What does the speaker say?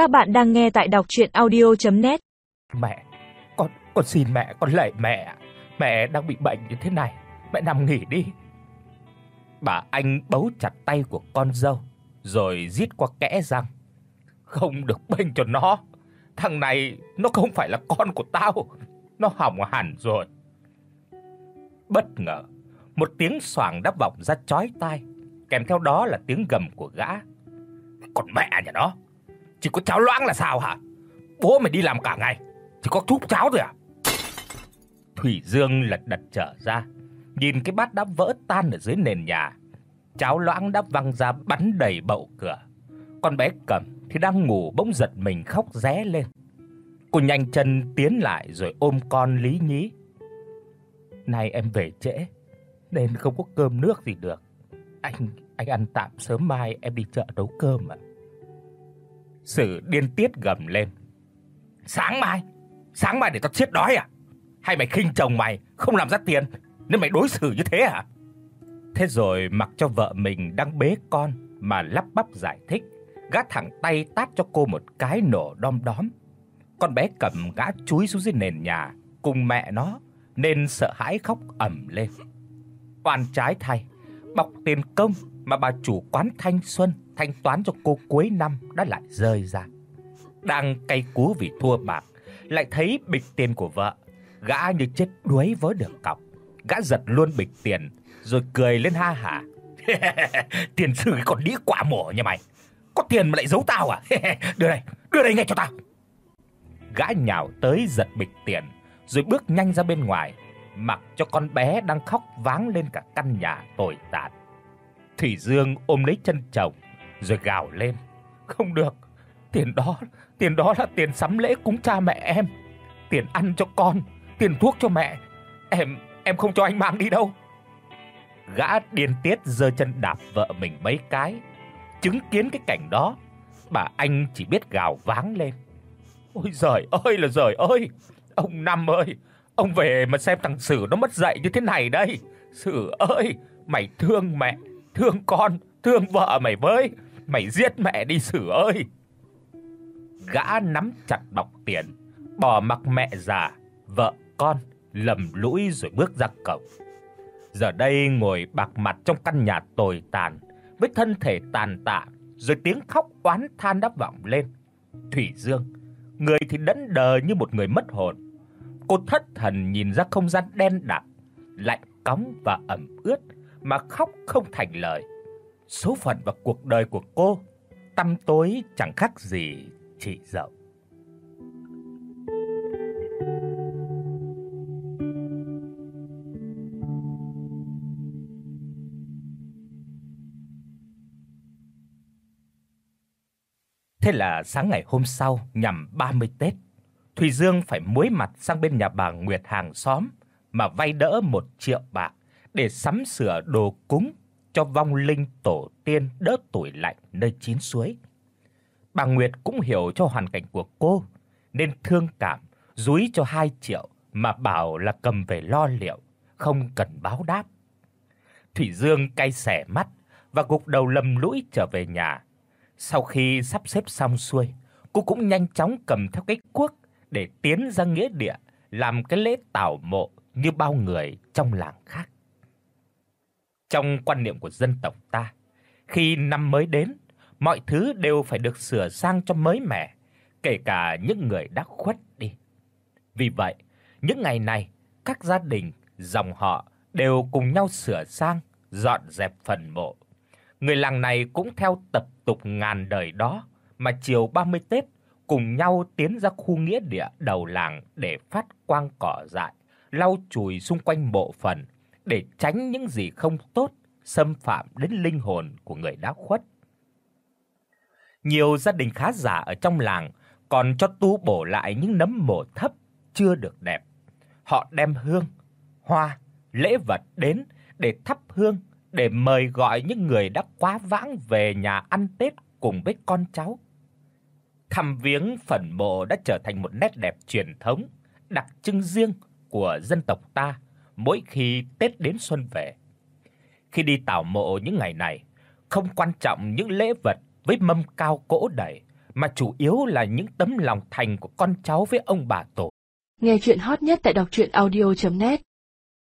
Các bạn đang nghe tại đọc audio net Mẹ, con con xin mẹ, con lạy mẹ. Mẹ đang bị bệnh như thế này, mẹ nằm nghỉ đi. Bà anh bấu chặt tay của con dâu rồi rít qua kẽ răng. Không được bênh cho nó. Thằng này nó không phải là con của tao, nó hỏng hẳn rồi. Bất ngờ, một tiếng xoảng đã vọng ra chói tai, kèm theo đó là tiếng gầm của gã. Còn mẹ nhà nó, chỉ có cháo loãng là sao hả? Bố mày đi làm cả ngày, chỉ có thúc cháo thôi à? Thủy Dương lật đật trở ra, nhìn cái bát đã vỡ tan ở dưới nền nhà. Cháo loãng đã văng ra bắn đầy bậu cửa. Con bé Cẩm thì đang ngủ bỗng giật mình khóc ré lên. Cô nhanh chân tiến lại rồi ôm con Lý Nhí. "Nay em về trễ nên không có cơm nước gì được. Anh anh ăn tạm sớm mai em đi chợ nấu cơm ạ." Sử điên tiết gầm lên. "Sáng mai? Sáng mai để tao chết đói à? Hay mày khinh chồng mày không làm ra tiền nên mày đối xử như thế à?" Thế rồi mặc cho vợ mình đang bế con mà lắp bắp giải thích, gã thẳng tay tát cho cô một cái nổ đom đóm. Con bé cầm gã chúi xuống dưới nền nhà cùng mẹ nó nên sợ hãi khóc ầm lên. Oan trái thay, bọc tiền công mà bà chủ quán Thanh Xuân thanh toán cho cô cuối năm đã lại rơi ra. Đang cay cú vì thua bạc, lại thấy bịch tiền của vợ, gã như chết đuối với được cọc. Gã giật luôn bịch tiền rồi cười lên ha hả. tiền sư còn đĩ quả mổ nhà mày. Có tiền mà lại giấu tao à? đưa đây, đưa đây ngay cho tao. Gã nhào tới giật bịch tiền, rồi bước nhanh ra bên ngoài, mặc cho con bé đang khóc váng lên cả căn nhà tồi tàn. Thủy Dương ôm lấy chân chồng rồi gào lên, "Không được, tiền đó, tiền đó là tiền sắm lễ cúng cha mẹ em, tiền ăn cho con, tiền thuốc cho mẹ. Em em không cho anh mang đi đâu." Gã điên tiết giơ chân đạp vợ mình mấy cái. Chứng kiến cái cảnh đó, bà anh chỉ biết gào váng lên. Ôi giời ơi là giời ơi. Ông Năm ơi, ông về mà xem thằng Sử nó mất dạy như thế này đây. Sử ơi, mày thương mẹ, thương con, thương vợ mày với. Mày giết mẹ đi Sử ơi. Gã nắm chặt bọc tiền, bỏ mặc mẹ già, vợ con lầm lũi rồi bước ra cổng. Giờ đây ngồi bạc mặt trong căn nhà tồi tàn, với thân thể tàn tạ, rồi tiếng khóc oán than đáp vọng lên. Thủy Dương, người thì đẫn đờ như một người mất hồn. Cô thất thần nhìn ra không gian đen đặc, lạnh cóng và ẩm ướt mà khóc không thành lời. Số phận và cuộc đời của cô tăm tối chẳng khác gì chị dậu. Thế là sáng ngày hôm sau nhằm 30 Tết, Thùy Dương phải muối mặt sang bên nhà bà Nguyệt hàng xóm mà vay đỡ 1 triệu bạc để sắm sửa đồ cúng cho vong linh tổ tiên đỡ tuổi lạnh nơi chín suối. Bà Nguyệt cũng hiểu cho hoàn cảnh của cô nên thương cảm dúi cho 2 triệu mà bảo là cầm về lo liệu, không cần báo đáp. Thủy Dương cay xẻ mắt và gục đầu lầm lũi trở về nhà. Sau khi sắp xếp xong xuôi, cô cũng nhanh chóng cầm theo cái cuốc để tiến ra nghĩa địa làm cái lễ tảo mộ như bao người trong làng khác. Trong quan niệm của dân tộc ta, khi năm mới đến, mọi thứ đều phải được sửa sang cho mới mẻ, kể cả những người đã khuất đi. Vì vậy, những ngày này, các gia đình, dòng họ đều cùng nhau sửa sang, dọn dẹp phần mộ. Người làng này cũng theo tập tục ngàn đời đó mà chiều 30 Tết cùng nhau tiến ra khu nghĩa địa đầu làng để phát quang cỏ dại, lau chùi xung quanh mộ phần để tránh những gì không tốt xâm phạm đến linh hồn của người đã khuất. Nhiều gia đình khá giả ở trong làng còn cho tu bổ lại những nấm mộ thấp chưa được đẹp. Họ đem hương, hoa, lễ vật đến để thắp hương để mời gọi những người đã quá vãng về nhà ăn Tết cùng với con cháu. Thăm viếng phần mộ đã trở thành một nét đẹp truyền thống, đặc trưng riêng của dân tộc ta mỗi khi Tết đến xuân về. Khi đi tảo mộ những ngày này, không quan trọng những lễ vật với mâm cao cỗ đầy mà chủ yếu là những tấm lòng thành của con cháu với ông bà tổ. Nghe truyện hot nhất tại đọc audio net